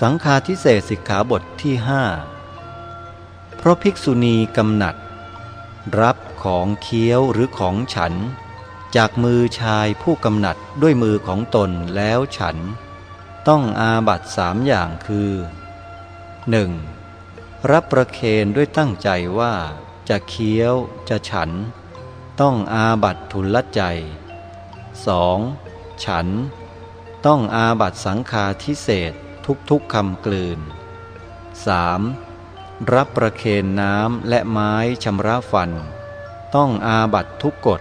สังฆาทิเศษสิกขาบทที่ห้าเพราะภิกษุณีกำหนัด รับของเคี้ยวหรือของฉัน จากมือชายผู้กำหนัดด้วยมือของตนแล้วฉัน ต้องอาบัตสามอย่างคือ 1. รับประเคนด้วยตั้งใจว่า จะเคี้ยวจะฉัน ต้องอาบัตทุลใจ 2. ฉัน ต้องอาบัตสังฆาทิเศษ ทุกๆคำกลืน 3. รับประเคนน้ำและไม้ชำระฟัน ต้องอาบัตทุกกฎ